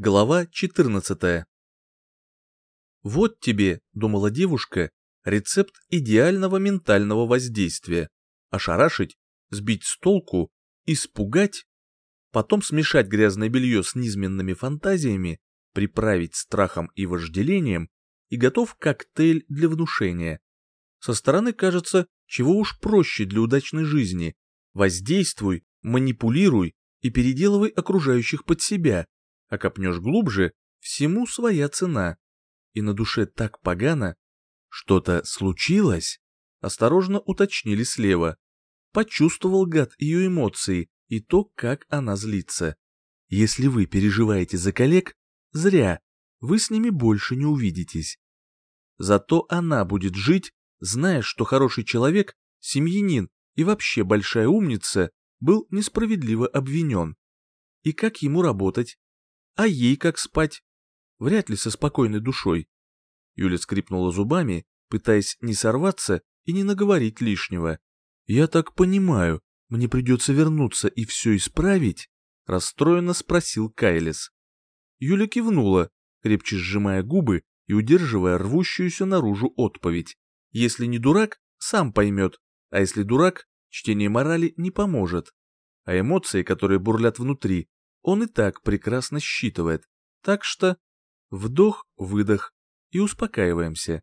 Глава 14. Вот тебе, думала девушка, рецепт идеального ментального воздействия. Ошарашить, сбить с толку, испугать, потом смешать грязное белье с низменными фантазиями, приправить страхом и вожделением, и готов коктейль для внушения. Со стороны кажется, чего уж проще для удачной жизни. Воздействуй, манипулируй и переделывай окружающих под себя, а копнешь глубже, всему своя цена. И на душе так погано. Что-то случилось? Осторожно уточнили слева. Почувствовал гад ее эмоции и то, как она злится. Если вы переживаете за коллег, зря, вы с ними больше не увидитесь. Зато она будет жить, зная, что хороший человек, семьянин и вообще большая умница был несправедливо обвинен. И как ему работать? А ей как спать? Вряд ли со спокойной душой. Юля скрипнула зубами, пытаясь не сорваться и не наговорить лишнего. «Я так понимаю, мне придется вернуться и все исправить?» Расстроенно спросил Кайлис. Юля кивнула, крепче сжимая губы и удерживая рвущуюся наружу отповедь. Если не дурак, сам поймет, а если дурак, чтение морали не поможет. А эмоции, которые бурлят внутри, он и так прекрасно считывает, так что вдох-выдох и успокаиваемся.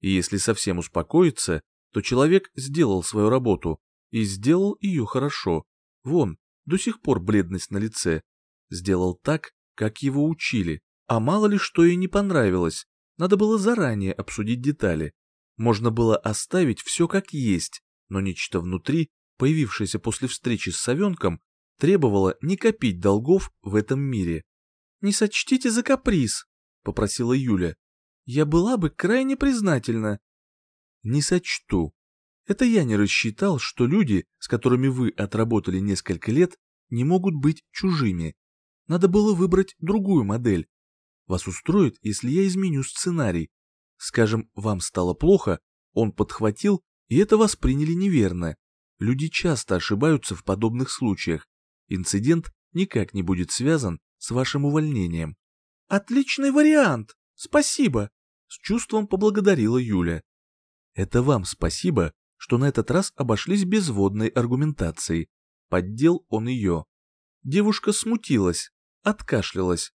И если совсем успокоиться, то человек сделал свою работу и сделал ее хорошо. Вон, до сих пор бледность на лице. Сделал так, как его учили. А мало ли что ей не понравилось, надо было заранее обсудить детали. Можно было оставить все как есть, но нечто внутри, появившееся после встречи с совенком, требовала не копить долгов в этом мире. «Не сочтите за каприз», — попросила Юля. «Я была бы крайне признательна». «Не сочту. Это я не рассчитал, что люди, с которыми вы отработали несколько лет, не могут быть чужими. Надо было выбрать другую модель. Вас устроит, если я изменю сценарий. Скажем, вам стало плохо, он подхватил, и это восприняли неверно. Люди часто ошибаются в подобных случаях инцидент никак не будет связан с вашим увольнением. Отличный вариант! Спасибо! С чувством поблагодарила Юля. Это вам спасибо, что на этот раз обошлись без водной аргументацией. Поддел он ее. Девушка смутилась, откашлялась.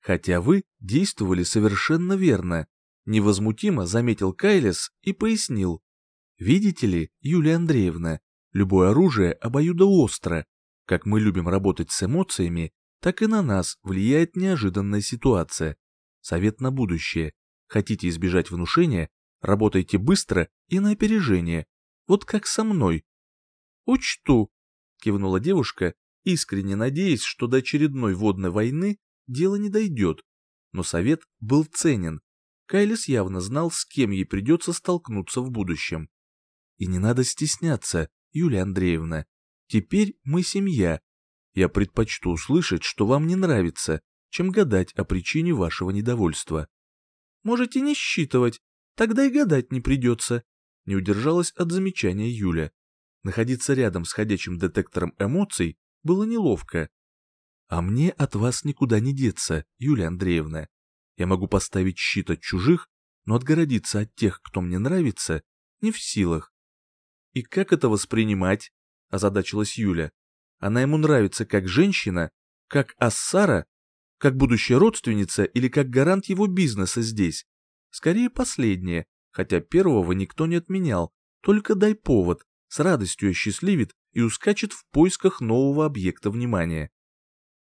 Хотя вы действовали совершенно верно, невозмутимо заметил Кайлес и пояснил. Видите ли, Юлия Андреевна, любое оружие обоюдоостро, как мы любим работать с эмоциями, так и на нас влияет неожиданная ситуация. Совет на будущее. Хотите избежать внушения, работайте быстро и на опережение. Вот как со мной. Учту, кивнула девушка, искренне надеясь, что до очередной водной войны дело не дойдет. Но совет был ценен. Кайлис явно знал, с кем ей придется столкнуться в будущем. И не надо стесняться, Юлия Андреевна. Теперь мы семья. Я предпочту услышать, что вам не нравится, чем гадать о причине вашего недовольства. Можете не считывать, тогда и гадать не придется. Не удержалась от замечания Юля. Находиться рядом с ходячим детектором эмоций было неловко. А мне от вас никуда не деться, Юлия Андреевна. Я могу поставить щит от чужих, но отгородиться от тех, кто мне нравится, не в силах. И как это воспринимать? Озадачилась Юля. Она ему нравится как женщина, как Ассара, как будущая родственница или как гарант его бизнеса здесь. Скорее последнее, хотя первого никто не отменял, только дай повод, с радостью осчастливит и ускачет в поисках нового объекта внимания.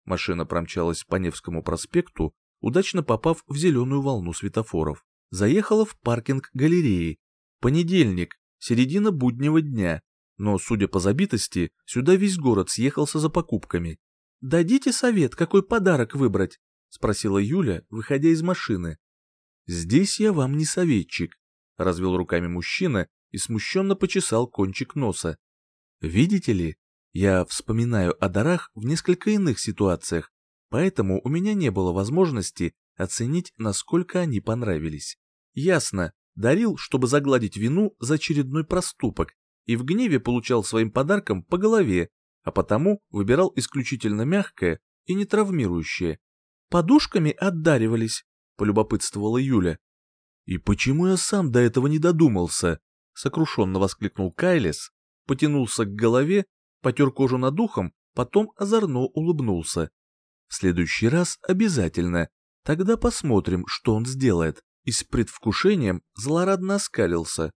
Машина промчалась по Невскому проспекту, удачно попав в зеленую волну светофоров. Заехала в паркинг галереи. Понедельник, середина буднего дня, но, судя по забитости, сюда весь город съехался за покупками. «Дадите совет, какой подарок выбрать?» — спросила Юля, выходя из машины. «Здесь я вам не советчик», — развел руками мужчина и смущенно почесал кончик носа. «Видите ли, я вспоминаю о дарах в несколько иных ситуациях, поэтому у меня не было возможности оценить, насколько они понравились. Ясно, дарил, чтобы загладить вину за очередной проступок, и в гневе получал своим подарком по голове, а потому выбирал исключительно мягкое и не травмирующее. подушками отдаривались?» — полюбопытствовала Юля. «И почему я сам до этого не додумался?» — сокрушенно воскликнул Кайлес, потянулся к голове, потер кожу над ухом, потом озорно улыбнулся. «В следующий раз обязательно. Тогда посмотрим, что он сделает». И с предвкушением злорадно оскалился.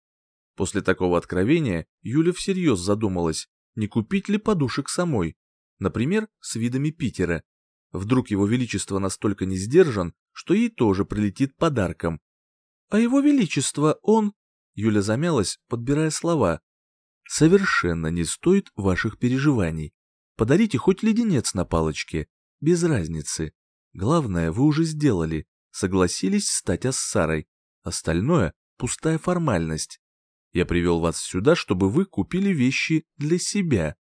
После такого откровения Юля всерьез задумалась, не купить ли подушек самой, например, с видами Питера. Вдруг его величество настолько не сдержан, что ей тоже прилетит подарком. А его величество, он... Юля замялась, подбирая слова. Совершенно не стоит ваших переживаний. Подарите хоть леденец на палочке, без разницы. Главное, вы уже сделали, согласились стать ассарой. Остальное — пустая формальность. Я привел вас сюда, чтобы вы купили вещи для себя.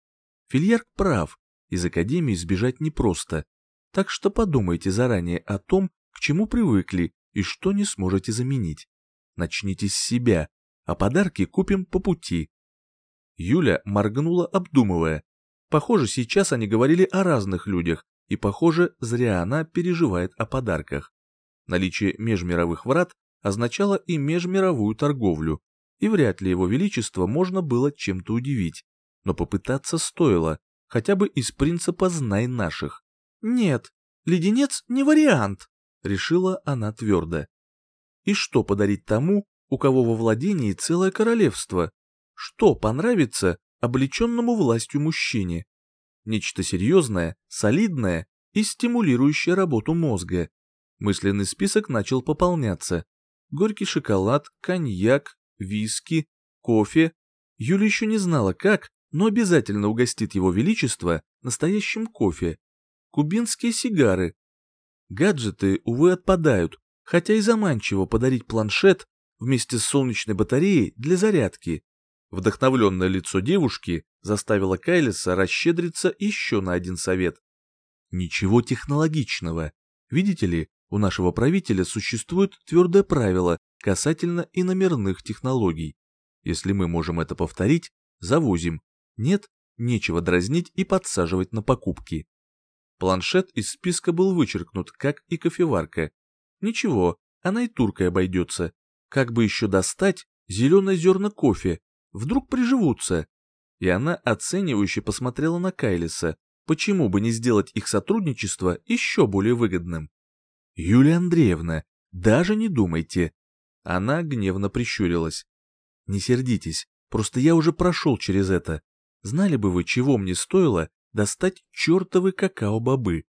Фильярк прав, из академии сбежать непросто. Так что подумайте заранее о том, к чему привыкли и что не сможете заменить. Начните с себя, а подарки купим по пути. Юля моргнула, обдумывая. Похоже, сейчас они говорили о разных людях, и, похоже, зря она переживает о подарках. Наличие межмировых врат означало и межмировую торговлю, и вряд ли его величество можно было чем-то удивить. Но попытаться стоило, хотя бы из принципа «знай наших». «Нет, леденец не вариант», — решила она твердо. И что подарить тому, у кого во владении целое королевство? Что понравится облеченному властью мужчине? Нечто серьезное, солидное и стимулирующее работу мозга. Мысленный список начал пополняться. Горький шоколад, коньяк, виски, кофе. Юля еще не знала как, но обязательно угостит его величество настоящим кофе. Кубинские сигары. Гаджеты, увы, отпадают, хотя и заманчиво подарить планшет вместе с солнечной батареей для зарядки. Вдохновленное лицо девушки заставило Кайлиса расщедриться еще на один совет. Ничего технологичного. Видите ли, у нашего правителя существует твердое правило касательно иномерных технологий. Если мы можем это повторить, завозим. Нет, нечего дразнить и подсаживать на покупки. Планшет из списка был вычеркнут, как и кофеварка, Ничего, она и туркой обойдется. Как бы еще достать зеленое зерна кофе? Вдруг приживутся? И она оценивающе посмотрела на Кайлиса. Почему бы не сделать их сотрудничество еще более выгодным? Юлия Андреевна, даже не думайте. Она гневно прищурилась. Не сердитесь, просто я уже прошел через это. Знали бы вы, чего мне стоило достать чертовы какао-бобы.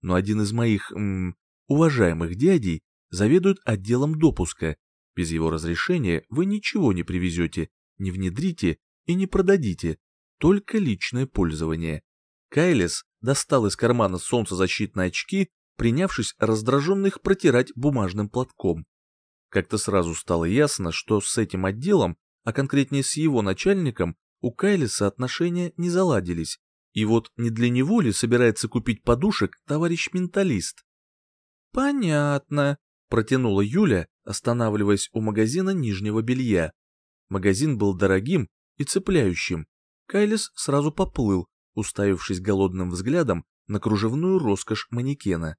Но один из моих, м уважаемых дядей заведует отделом допуска. Без его разрешения вы ничего не привезете, не внедрите и не продадите, только личное пользование. Кайлес достал из кармана солнцезащитные очки, принявшись раздраженно их протирать бумажным платком. Как-то сразу стало ясно, что с этим отделом, а конкретнее с его начальником, у Кайлиса отношения не заладились. И вот не для него ли собирается купить подушек товарищ менталист? «Понятно», — протянула Юля, останавливаясь у магазина нижнего белья. Магазин был дорогим и цепляющим. Кайлис сразу поплыл, уставившись голодным взглядом на кружевную роскошь манекена.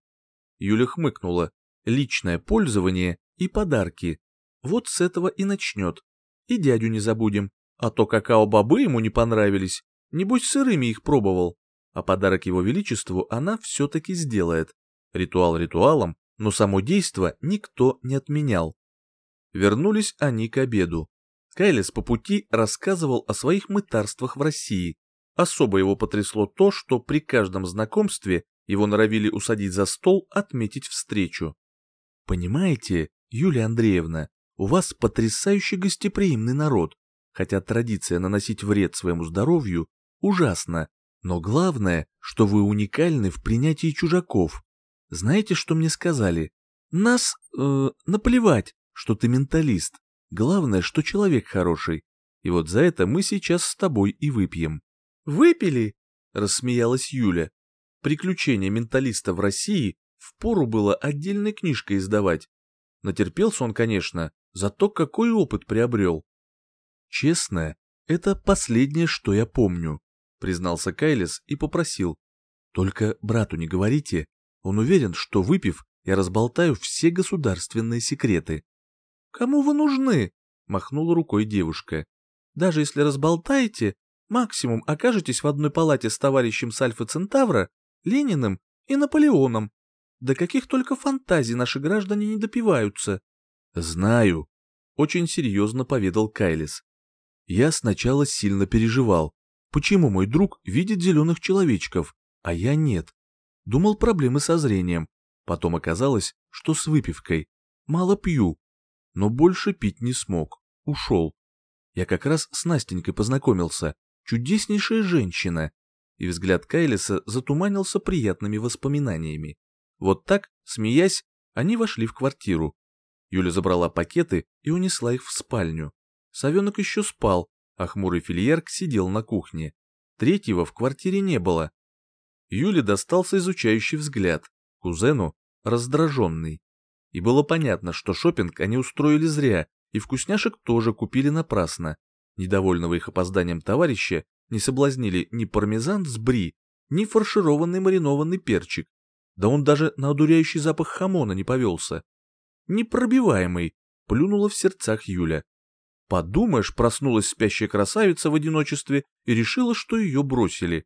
Юля хмыкнула. Личное пользование и подарки. Вот с этого и начнет. И дядю не забудем. А то какао-бобы ему не понравились. Небось, сырыми их пробовал. А подарок его величеству она все-таки сделает. Ритуал ритуалом, но само действо никто не отменял. Вернулись они к обеду. Кайлес по пути рассказывал о своих мытарствах в России. Особо его потрясло то, что при каждом знакомстве его норовили усадить за стол, отметить встречу. «Понимаете, Юлия Андреевна, у вас потрясающе гостеприимный народ, хотя традиция наносить вред своему здоровью ужасна, но главное, что вы уникальны в принятии чужаков. Знаете, что мне сказали? Нас, э, наплевать, что ты менталист. Главное, что человек хороший. И вот за это мы сейчас с тобой и выпьем. Выпили? Рассмеялась Юля. Приключения менталиста в России впору было отдельной книжкой издавать. Натерпелся он, конечно, зато какой опыт приобрел. Честно, это последнее, что я помню, признался Кайлес и попросил. Только брату не говорите, Он уверен, что выпив, я разболтаю все государственные секреты. «Кому вы нужны?» — махнула рукой девушка. «Даже если разболтаете, максимум окажетесь в одной палате с товарищем с Альфа Центавра, Лениным и Наполеоном. До каких только фантазий наши граждане не допиваются». «Знаю», — очень серьезно поведал Кайлис. «Я сначала сильно переживал, почему мой друг видит зеленых человечков, а я нет. Думал проблемы со зрением, потом оказалось, что с выпивкой. Мало пью, но больше пить не смог, ушел. Я как раз с Настенькой познакомился, чудеснейшая женщина, и взгляд Кайлиса затуманился приятными воспоминаниями. Вот так, смеясь, они вошли в квартиру. Юля забрала пакеты и унесла их в спальню. Совенок еще спал, а хмурый фильерк сидел на кухне. Третьего в квартире не было. Юле достался изучающий взгляд, кузену — раздраженный. И было понятно, что шопинг они устроили зря, и вкусняшек тоже купили напрасно. Недовольного их опозданием товарища не соблазнили ни пармезан с бри, ни фаршированный маринованный перчик. Да он даже на одуряющий запах хамона не повелся. Непробиваемый, плюнула в сердцах Юля. Подумаешь, проснулась спящая красавица в одиночестве и решила, что ее бросили.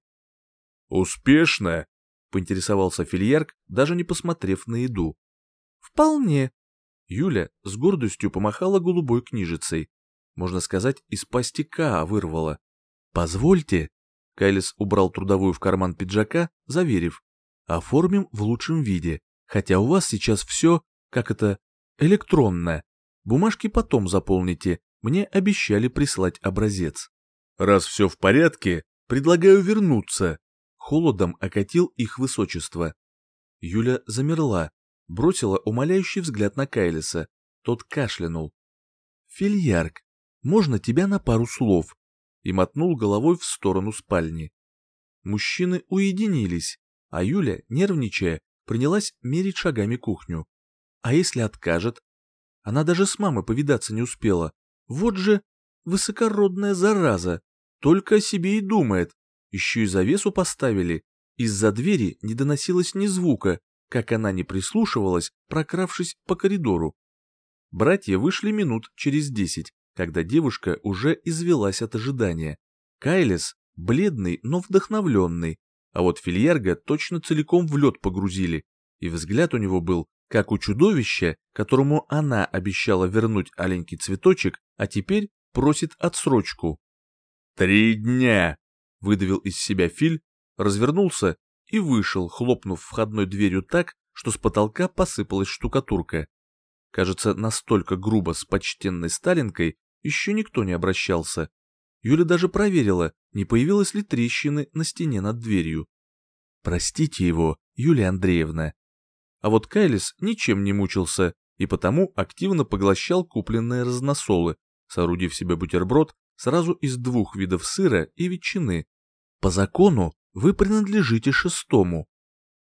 «Успешно?» — поинтересовался фильярк, даже не посмотрев на еду. «Вполне». Юля с гордостью помахала голубой книжицей. Можно сказать, из пасти Каа вырвала. «Позвольте». Кайлис убрал трудовую в карман пиджака, заверив. «Оформим в лучшем виде, хотя у вас сейчас все, как это, электронное. Бумажки потом заполните, мне обещали прислать образец. Раз все в порядке, предлагаю вернуться. Холодом окатил их высочество. Юля замерла, бросила умоляющий взгляд на Кайлиса. Тот кашлянул. «Фильярк, можно тебя на пару слов?» И мотнул головой в сторону спальни. Мужчины уединились, а Юля, нервничая, принялась мерить шагами кухню. А если откажет? Она даже с мамой повидаться не успела, вот же высокородная зараза, только о себе и думает. Еще и завесу поставили. Из-за двери не доносилось ни звука, как она не прислушивалась, прокравшись по коридору. Братья вышли минут через десять, когда девушка уже извелась от ожидания. Кайлес бледный, но вдохновленный, а вот Фильярга точно целиком в лед погрузили, и взгляд у него был как у чудовища, которому она обещала вернуть аленький цветочек, а теперь просит отсрочку. «Три дня!» — выдавил из себя Филь, развернулся и вышел, хлопнув входной дверью так, что с потолка посыпалась штукатурка. Кажется, настолько грубо с почтенной Сталинкой еще никто не обращался. Юля даже проверила, не появилось ли трещины на стене над дверью. «Простите его, Юлия Андреевна», а вот Кайлис ничем не мучился и потому активно поглощал купленные разносолы, соорудив себе бутерброд сразу из двух видов сыра и ветчины. По закону вы принадлежите шестому.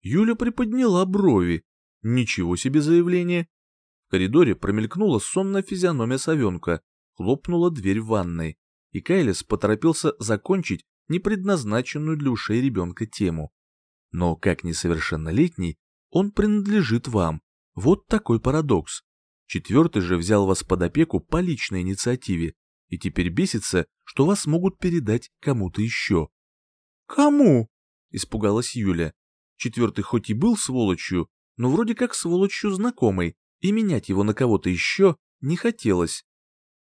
Юля приподняла брови. Ничего себе заявление. В коридоре промелькнула сонная физиономия совенка, хлопнула дверь в ванной, и Кайлис поторопился закончить непредназначенную для ушей ребенка тему. Но как несовершеннолетний, он принадлежит вам. Вот такой парадокс. Четвертый же взял вас под опеку по личной инициативе и теперь бесится, что вас могут передать кому-то еще. «Кому?» – испугалась Юля. Четвертый хоть и был сволочью, но вроде как сволочью знакомой, и менять его на кого-то еще не хотелось.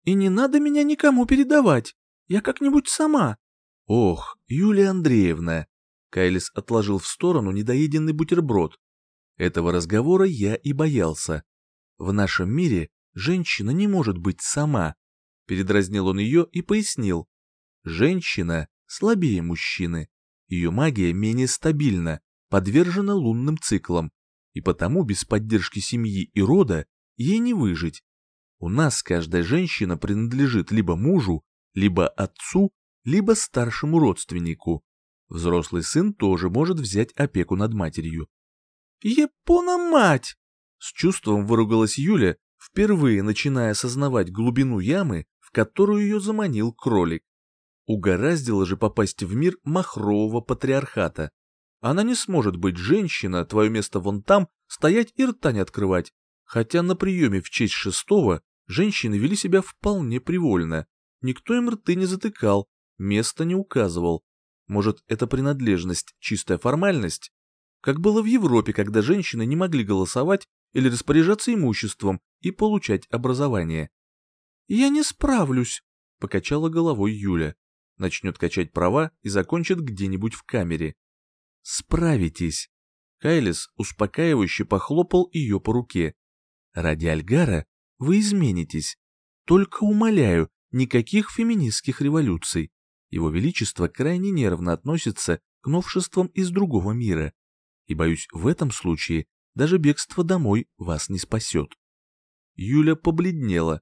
«И не надо меня никому передавать, я как-нибудь сама». «Ох, Юлия Андреевна!» Кайлис отложил в сторону недоеденный бутерброд. Этого разговора я и боялся. В нашем мире женщина не может быть сама. Передразнил он ее и пояснил. Женщина слабее мужчины. Ее магия менее стабильна, подвержена лунным циклам, и потому без поддержки семьи и рода ей не выжить. У нас каждая женщина принадлежит либо мужу, либо отцу, либо старшему родственнику. Взрослый сын тоже может взять опеку над матерью. «Япона мать!» С чувством выругалась Юля, впервые начиная осознавать глубину ямы, в которую ее заманил кролик. Угораздило же попасть в мир махрового патриархата. Она не сможет быть женщина, твое место вон там, стоять и рта не открывать. Хотя на приеме в честь шестого женщины вели себя вполне привольно. Никто им рты не затыкал, место не указывал. Может, это принадлежность, чистая формальность? Как было в Европе, когда женщины не могли голосовать или распоряжаться имуществом и получать образование. «Я не справлюсь», — покачала головой Юля. Начнет качать права и закончит где-нибудь в камере. «Справитесь!» Кайлис успокаивающе похлопал ее по руке. «Ради Альгара вы изменитесь. Только умоляю, никаких феминистских революций. Его Величество крайне нервно относится к новшествам из другого мира. И, боюсь, в этом случае даже бегство домой вас не спасет». Юля побледнела.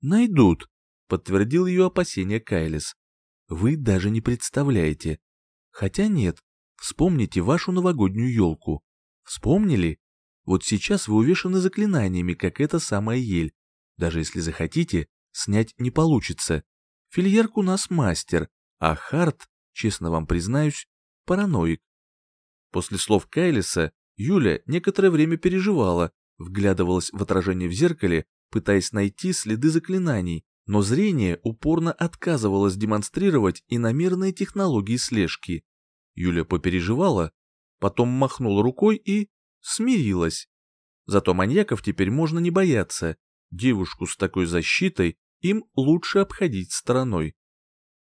«Найдут», — подтвердил ее опасение Кайлис. «Вы даже не представляете. Хотя нет, вспомните вашу новогоднюю елку. Вспомнили? Вот сейчас вы увешаны заклинаниями, как эта самая ель. Даже если захотите, снять не получится. Фильерк у нас мастер, а Харт, честно вам признаюсь, параноик. После слов Кайлиса Юля некоторое время переживала, вглядывалась в отражение в зеркале, пытаясь найти следы заклинаний, но зрение упорно отказывалось демонстрировать иномерные технологии слежки. Юля попереживала, потом махнула рукой и смирилась. Зато маньяков теперь можно не бояться. Девушку с такой защитой им лучше обходить стороной.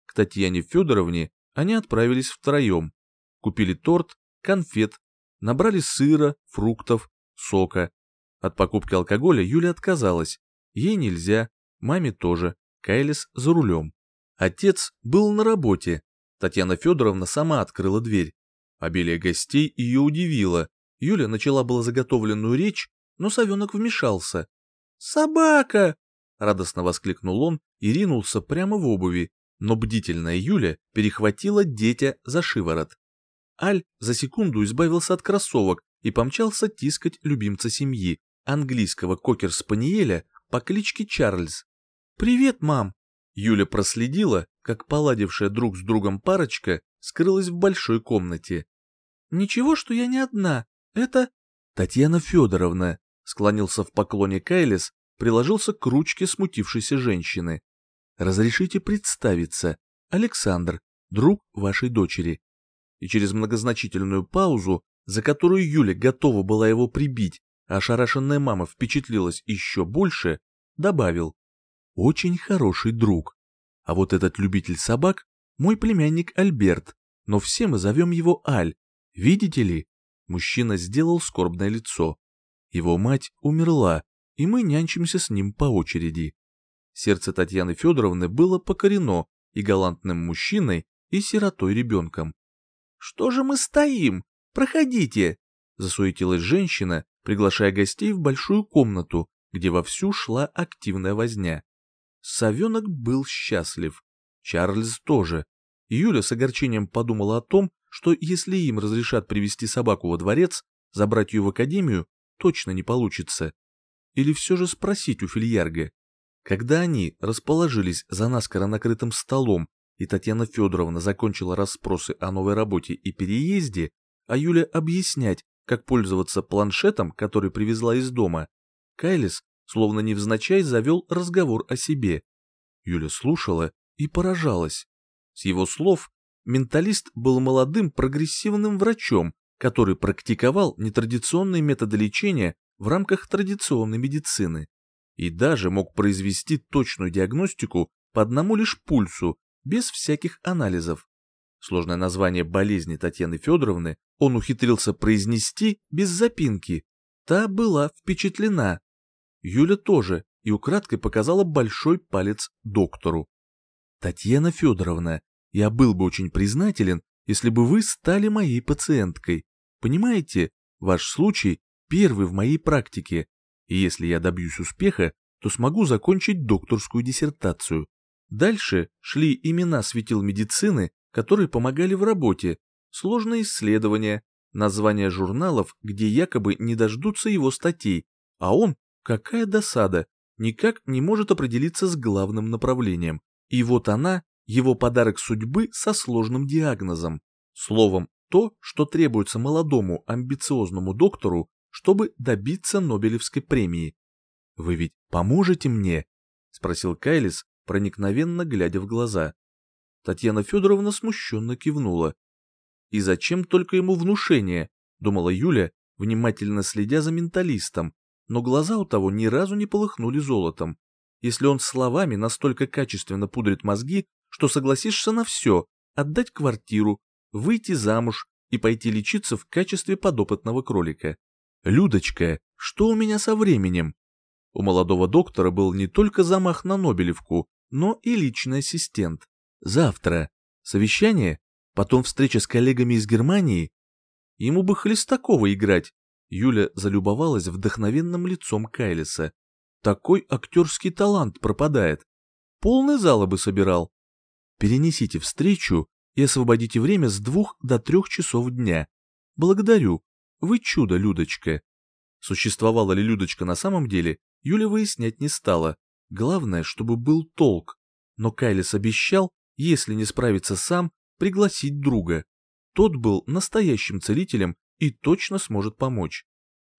К Татьяне Федоровне они отправились втроем. Купили торт, конфет, набрали сыра, фруктов, сока. От покупки алкоголя Юля отказалась. Ей нельзя, маме тоже, Кайлис за рулем. Отец был на работе. Татьяна Федоровна сама открыла дверь. Обилие гостей ее удивило. Юля начала было заготовленную речь, но совенок вмешался. «Собака!» — радостно воскликнул он и ринулся прямо в обуви, но бдительная Юля перехватила детя за шиворот. Аль за секунду избавился от кроссовок и помчался тискать любимца семьи, английского кокер-спаниеля по кличке Чарльз. «Привет, мам!» Юля проследила, как поладившая друг с другом парочка скрылась в большой комнате. «Ничего, что я не одна. Это...» «Татьяна Федоровна», — склонился в поклоне Кайлис, приложился к ручке смутившейся женщины. «Разрешите представиться. Александр, друг вашей дочери». И через многозначительную паузу, за которую Юля готова была его прибить, а ошарашенная мама впечатлилась еще больше, добавил очень хороший друг. А вот этот любитель собак – мой племянник Альберт, но все мы зовем его Аль. Видите ли? Мужчина сделал скорбное лицо. Его мать умерла, и мы нянчимся с ним по очереди. Сердце Татьяны Федоровны было покорено и галантным мужчиной, и сиротой ребенком. «Что же мы стоим? Проходите!» Засуетилась женщина, приглашая гостей в большую комнату, где вовсю шла активная возня. Совенок был счастлив. Чарльз тоже. Юля с огорчением подумала о том, что если им разрешат привести собаку во дворец, забрать ее в академию точно не получится. Или все же спросить у Фильярга. Когда они расположились за наскоро накрытым столом, и Татьяна Федоровна закончила расспросы о новой работе и переезде, а Юля объяснять, как пользоваться планшетом, который привезла из дома, Кайлис словно невзначай завел разговор о себе. Юля слушала и поражалась. С его слов, менталист был молодым прогрессивным врачом, который практиковал нетрадиционные методы лечения в рамках традиционной медицины и даже мог произвести точную диагностику по одному лишь пульсу, без всяких анализов. Сложное название болезни Татьяны Федоровны он ухитрился произнести без запинки. Та была впечатлена Юля тоже и украдкой показала большой палец доктору. «Татьяна Федоровна, я был бы очень признателен, если бы вы стали моей пациенткой. Понимаете, ваш случай первый в моей практике, и если я добьюсь успеха, то смогу закончить докторскую диссертацию. Дальше шли имена светил медицины, которые помогали в работе, сложные исследования, названия журналов, где якобы не дождутся его статей, а он Какая досада, никак не может определиться с главным направлением. И вот она, его подарок судьбы со сложным диагнозом. Словом, то, что требуется молодому амбициозному доктору, чтобы добиться Нобелевской премии. «Вы ведь поможете мне?» — спросил Кайлис, проникновенно глядя в глаза. Татьяна Федоровна смущенно кивнула. «И зачем только ему внушение?» — думала Юля, внимательно следя за менталистом, но глаза у того ни разу не полыхнули золотом. Если он словами настолько качественно пудрит мозги, что согласишься на все, отдать квартиру, выйти замуж и пойти лечиться в качестве подопытного кролика. «Людочка, что у меня со временем?» У молодого доктора был не только замах на Нобелевку, но и личный ассистент. Завтра. Совещание? Потом встреча с коллегами из Германии? Ему бы Хлестакова играть. Юля залюбовалась вдохновенным лицом Кайлиса. Такой актерский талант пропадает. Полный зала бы собирал. Перенесите встречу и освободите время с двух до трех часов дня. Благодарю. Вы чудо, Людочка. Существовала ли Людочка на самом деле, Юля выяснять не стала. Главное, чтобы был толк. Но Кайлис обещал, если не справится сам, пригласить друга. Тот был настоящим целителем и точно сможет помочь.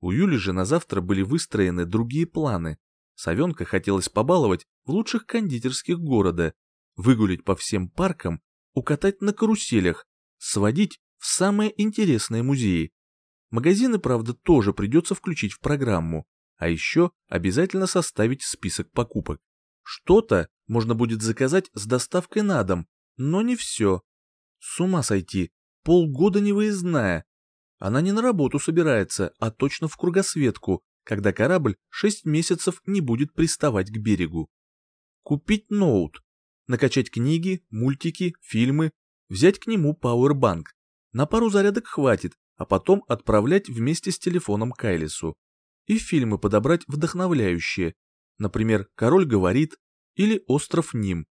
У Юли же на завтра были выстроены другие планы. Савенка хотелось побаловать в лучших кондитерских города, выгулить по всем паркам, укатать на каруселях, сводить в самые интересные музеи. Магазины, правда, тоже придется включить в программу, а еще обязательно составить список покупок. Что-то можно будет заказать с доставкой на дом, но не все. С ума сойти, полгода не выездная. Она не на работу собирается, а точно в кругосветку, когда корабль шесть месяцев не будет приставать к берегу. Купить ноут, накачать книги, мультики, фильмы, взять к нему пауэрбанк. На пару зарядок хватит, а потом отправлять вместе с телефоном Кайлису. И фильмы подобрать вдохновляющие, например, «Король говорит» или «Остров Ним».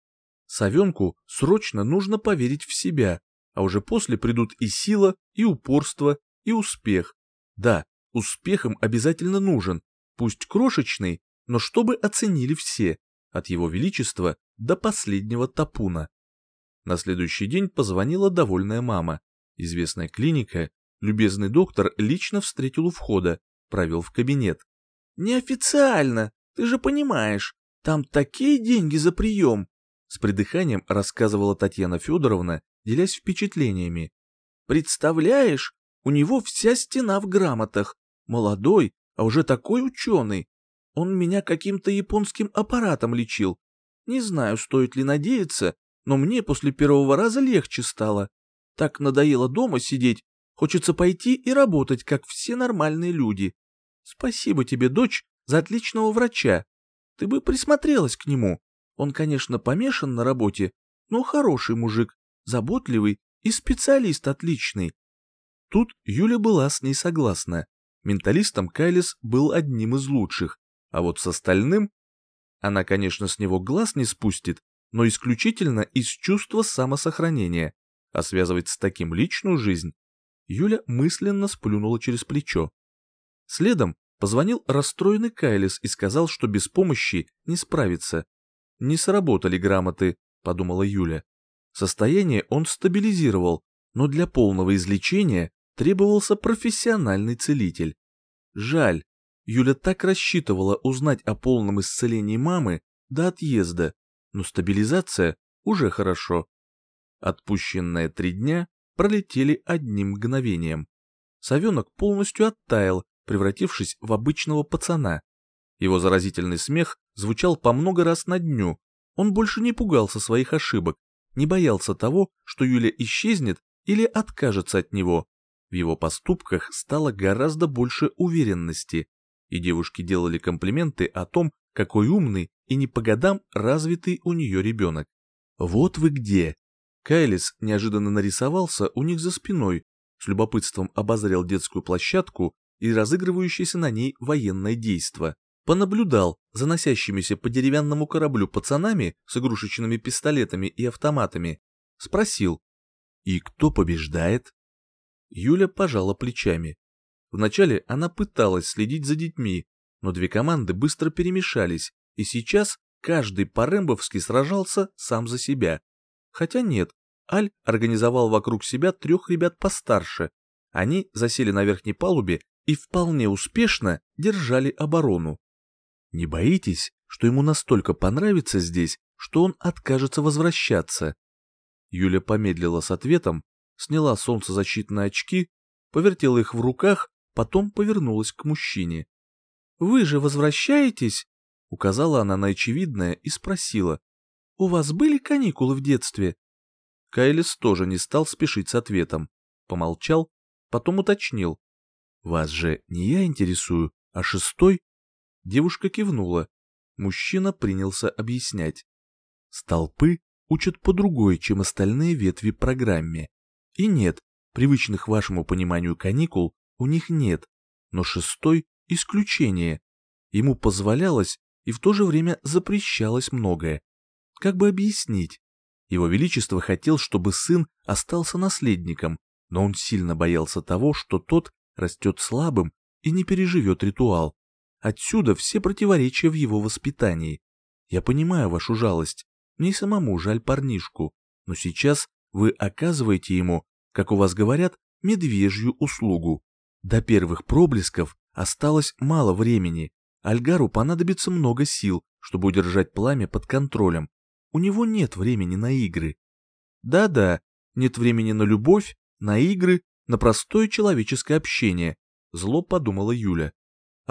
Савенку срочно нужно поверить в себя, а уже после придут и сила, и упорство, и успех. Да, успех им обязательно нужен, пусть крошечный, но чтобы оценили все, от его величества до последнего топуна. На следующий день позвонила довольная мама. Известная клиника Любезный доктор лично встретил у входа, провел в кабинет. «Неофициально, ты же понимаешь, там такие деньги за прием!» С придыханием рассказывала Татьяна Федоровна, делясь впечатлениями. «Представляешь, у него вся стена в грамотах. Молодой, а уже такой ученый. Он меня каким-то японским аппаратом лечил. Не знаю, стоит ли надеяться, но мне после первого раза легче стало. Так надоело дома сидеть, Хочется пойти и работать, как все нормальные люди. Спасибо тебе, дочь, за отличного врача. Ты бы присмотрелась к нему. Он, конечно, помешан на работе, но хороший мужик, заботливый и специалист отличный. Тут Юля была с ней согласна. Менталистом Кайлис был одним из лучших, а вот с остальным... Она, конечно, с него глаз не спустит, но исключительно из чувства самосохранения, а связывать с таким личную жизнь Юля мысленно сплюнула через плечо. Следом позвонил расстроенный Кайлис и сказал, что без помощи не справится. «Не сработали грамоты», — подумала Юля. Состояние он стабилизировал, но для полного излечения требовался профессиональный целитель. Жаль, Юля так рассчитывала узнать о полном исцелении мамы до отъезда, но стабилизация уже хорошо. Отпущенные три дня пролетели одним мгновением. Совенок полностью оттаял, превратившись в обычного пацана. Его заразительный смех звучал по много раз на дню. Он больше не пугался своих ошибок, не боялся того, что Юля исчезнет или откажется от него. В его поступках стало гораздо больше уверенности, и девушки делали комплименты о том, какой умный и не по годам развитый у нее ребенок. «Вот вы где!» Кайлис неожиданно нарисовался у них за спиной, с любопытством обозрел детскую площадку и разыгрывающееся на ней военное действо. Понаблюдал за носящимися по деревянному кораблю пацанами с игрушечными пистолетами и автоматами. Спросил, «И кто побеждает?» Юля пожала плечами. Вначале она пыталась следить за детьми, но две команды быстро перемешались, и сейчас каждый по-рэмбовски сражался сам за себя. Хотя нет, Аль организовал вокруг себя трех ребят постарше. Они засели на верхней палубе и вполне успешно держали оборону. Не боитесь, что ему настолько понравится здесь, что он откажется возвращаться? Юля помедлила с ответом, сняла солнцезащитные очки, повертела их в руках, потом повернулась к мужчине. «Вы же возвращаетесь?» — указала она на очевидное и спросила. «У вас были каникулы в детстве?» Кайлис тоже не стал спешить с ответом. Помолчал, потом уточнил. «Вас же не я интересую, а шестой?» Девушка кивнула. Мужчина принялся объяснять. Столпы учат по другой, чем остальные ветви программе. И нет, привычных вашему пониманию каникул у них нет, но шестой – исключение. Ему позволялось и в то же время запрещалось многое. Как бы объяснить? Его Величество хотел, чтобы сын остался наследником, но он сильно боялся того, что тот растет слабым и не переживет ритуал. Отсюда все противоречия в его воспитании. Я понимаю вашу жалость, мне самому жаль парнишку, но сейчас вы оказываете ему, как у вас говорят, медвежью услугу. До первых проблесков осталось мало времени. Альгару понадобится много сил, чтобы удержать пламя под контролем. У него нет времени на игры. Да-да, нет времени на любовь, на игры, на простое человеческое общение, зло подумала Юля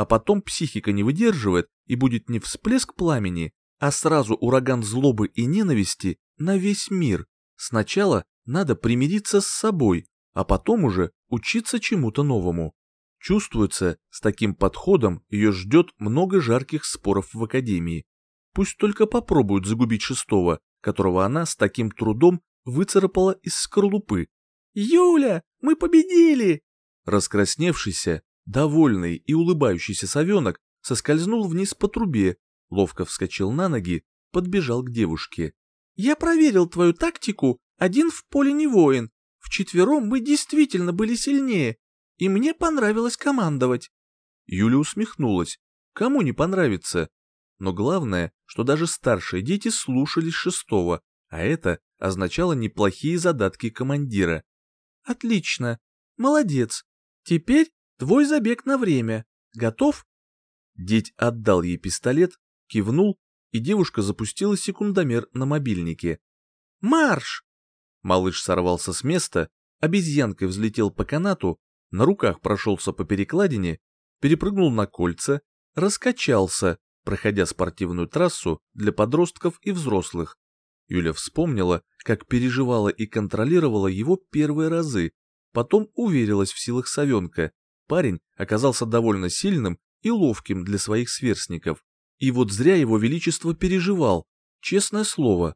а потом психика не выдерживает и будет не всплеск пламени, а сразу ураган злобы и ненависти на весь мир. Сначала надо примириться с собой, а потом уже учиться чему-то новому. Чувствуется, с таким подходом ее ждет много жарких споров в академии. Пусть только попробуют загубить шестого, которого она с таким трудом выцарапала из скорлупы. «Юля, мы победили!» Раскрасневшийся, Довольный и улыбающийся совенок соскользнул вниз по трубе, ловко вскочил на ноги, подбежал к девушке. «Я проверил твою тактику, один в поле не воин. Вчетвером мы действительно были сильнее, и мне понравилось командовать». Юля усмехнулась. Кому не понравится? Но главное, что даже старшие дети слушались шестого, а это означало неплохие задатки командира. «Отлично. Молодец. Теперь Твой забег на время. Готов?» Деть отдал ей пистолет, кивнул, и девушка запустила секундомер на мобильнике. «Марш!» Малыш сорвался с места, обезьянкой взлетел по канату, на руках прошелся по перекладине, перепрыгнул на кольца, раскачался, проходя спортивную трассу для подростков и взрослых. Юля вспомнила, как переживала и контролировала его первые разы, потом уверилась в силах совенка, парень оказался довольно сильным и ловким для своих сверстников. И вот зря его величество переживал, честное слово.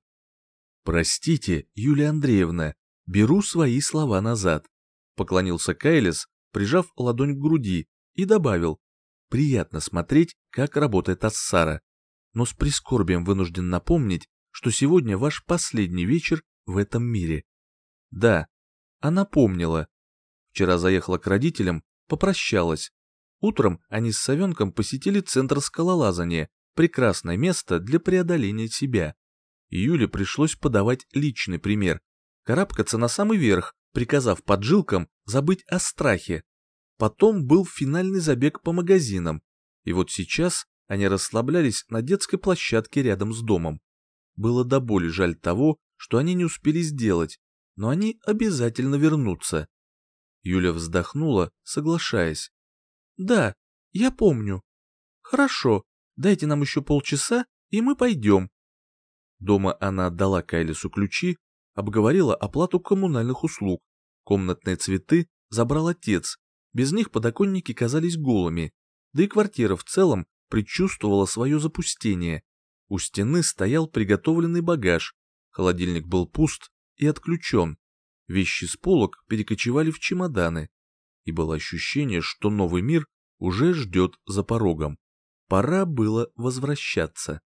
«Простите, Юлия Андреевна, беру свои слова назад», — поклонился Кайлес, прижав ладонь к груди, и добавил, «Приятно смотреть, как работает Ассара, но с прискорбием вынужден напомнить, что сегодня ваш последний вечер в этом мире». Да, она помнила. Вчера заехала к родителям попрощалась. Утром они с Савенком посетили центр скалолазания, прекрасное место для преодоления себя. Юле пришлось подавать личный пример, карабкаться на самый верх, приказав поджилкам забыть о страхе. Потом был финальный забег по магазинам, и вот сейчас они расслаблялись на детской площадке рядом с домом. Было до боли жаль того, что они не успели сделать, но они обязательно вернутся. Юля вздохнула, соглашаясь. «Да, я помню. Хорошо, дайте нам еще полчаса, и мы пойдем». Дома она отдала Кайлису ключи, обговорила оплату коммунальных услуг. Комнатные цветы забрал отец, без них подоконники казались голыми, да и квартира в целом предчувствовала свое запустение. У стены стоял приготовленный багаж, холодильник был пуст и отключен. Вещи с полок перекочевали в чемоданы, и было ощущение, что новый мир уже ждет за порогом. Пора было возвращаться.